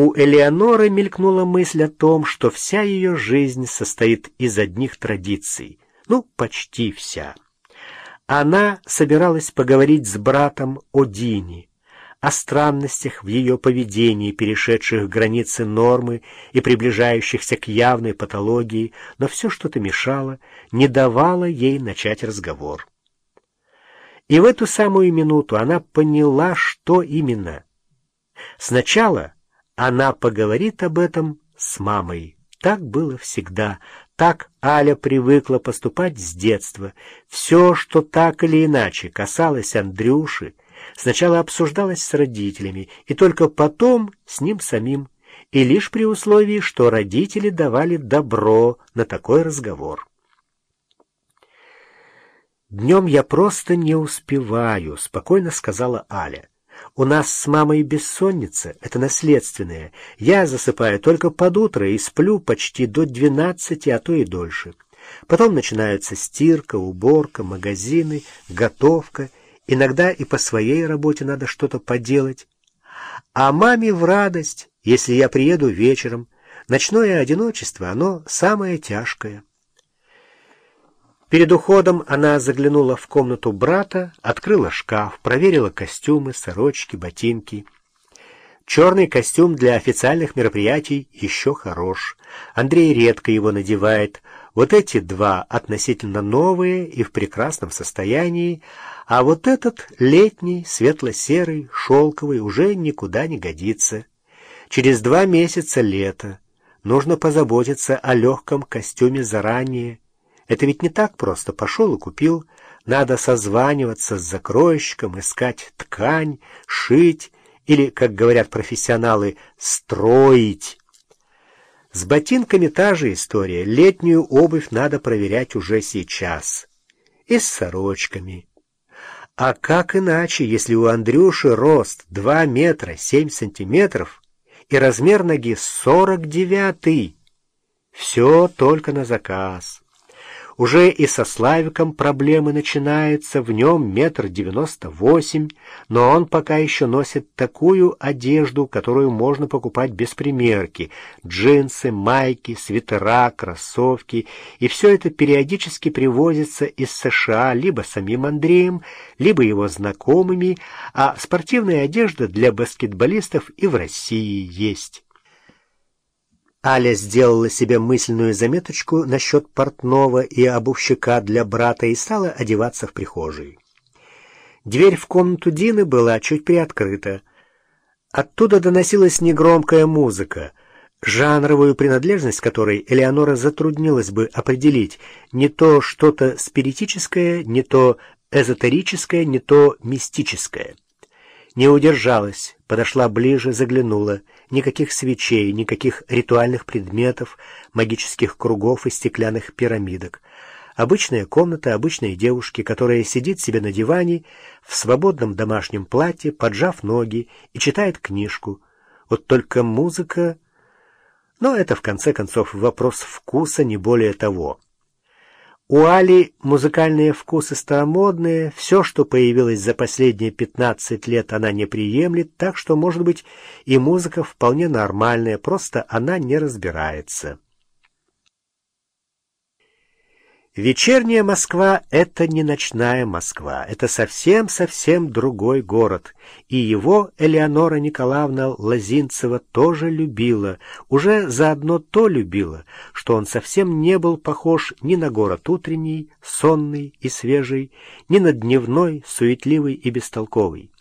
У Элеоноры мелькнула мысль о том, что вся ее жизнь состоит из одних традиций. Ну, почти вся. Она собиралась поговорить с братом о Дине, о странностях в ее поведении, перешедших границы нормы и приближающихся к явной патологии, но все что-то мешало, не давало ей начать разговор. И в эту самую минуту она поняла, что именно. Сначала она поговорит об этом с мамой. Так было всегда. Так Аля привыкла поступать с детства. Все, что так или иначе касалось Андрюши, сначала обсуждалось с родителями, и только потом с ним самим, и лишь при условии, что родители давали добро на такой разговор. «Днем я просто не успеваю», — спокойно сказала Аля. У нас с мамой бессонница, это наследственное. Я засыпаю только под утро и сплю почти до двенадцати, а то и дольше. Потом начинаются стирка, уборка, магазины, готовка. Иногда и по своей работе надо что-то поделать. А маме в радость, если я приеду вечером. Ночное одиночество, оно самое тяжкое. Перед уходом она заглянула в комнату брата, открыла шкаф, проверила костюмы, сорочки, ботинки. Черный костюм для официальных мероприятий еще хорош. Андрей редко его надевает. Вот эти два относительно новые и в прекрасном состоянии, а вот этот летний, светло-серый, шелковый уже никуда не годится. Через два месяца лето. Нужно позаботиться о легком костюме заранее. Это ведь не так просто. Пошел и купил. Надо созваниваться с закройщиком, искать ткань, шить или, как говорят профессионалы, строить. С ботинками та же история. Летнюю обувь надо проверять уже сейчас. И с сорочками. А как иначе, если у Андрюши рост 2 метра 7 сантиметров и размер ноги 49? Все только на заказ. Уже и со Славиком проблемы начинаются, в нем метр девяносто восемь, но он пока еще носит такую одежду, которую можно покупать без примерки. Джинсы, майки, свитера, кроссовки. И все это периодически привозится из США либо самим Андреем, либо его знакомыми, а спортивная одежда для баскетболистов и в России есть. Аля сделала себе мысленную заметочку насчет портного и обувщика для брата и стала одеваться в прихожей. Дверь в комнату Дины была чуть приоткрыта. Оттуда доносилась негромкая музыка, жанровую принадлежность которой Элеонора затруднилась бы определить, не то что-то спиритическое, не то эзотерическое, не то мистическое. Не удержалась, подошла ближе, заглянула. Никаких свечей, никаких ритуальных предметов, магических кругов и стеклянных пирамидок. Обычная комната обычной девушки, которая сидит себе на диване в свободном домашнем платье, поджав ноги и читает книжку. Вот только музыка... Но это, в конце концов, вопрос вкуса, не более того. У Али музыкальные вкусы старомодные, все, что появилось за последние пятнадцать лет, она не приемлет, так что, может быть, и музыка вполне нормальная, просто она не разбирается. Вечерняя Москва — это не ночная Москва, это совсем-совсем другой город, и его Элеонора Николаевна Лозинцева тоже любила, уже заодно то любила, что он совсем не был похож ни на город утренний, сонный и свежий, ни на дневной, суетливый и бестолковый.